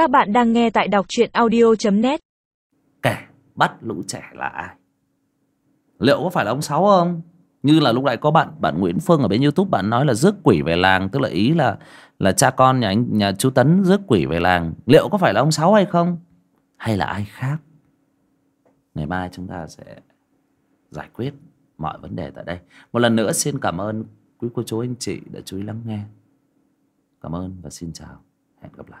Các bạn đang nghe tại đọc truyện audio.net kẻ bắt lũ trẻ là ai? Liệu có phải là ông sáu không? Như là lúc nãy có bạn bạn Nguyễn Phương ở bên YouTube, bạn nói là rước quỷ về làng, tức là ý là là cha con nhà anh, nhà chú Tấn rước quỷ về làng. Liệu có phải là ông sáu hay không? Hay là ai khác? Ngày mai chúng ta sẽ giải quyết mọi vấn đề tại đây. Một lần nữa xin cảm ơn quý cô chú anh chị đã chú ý lắng nghe. Cảm ơn và xin chào. Hẹn gặp lại.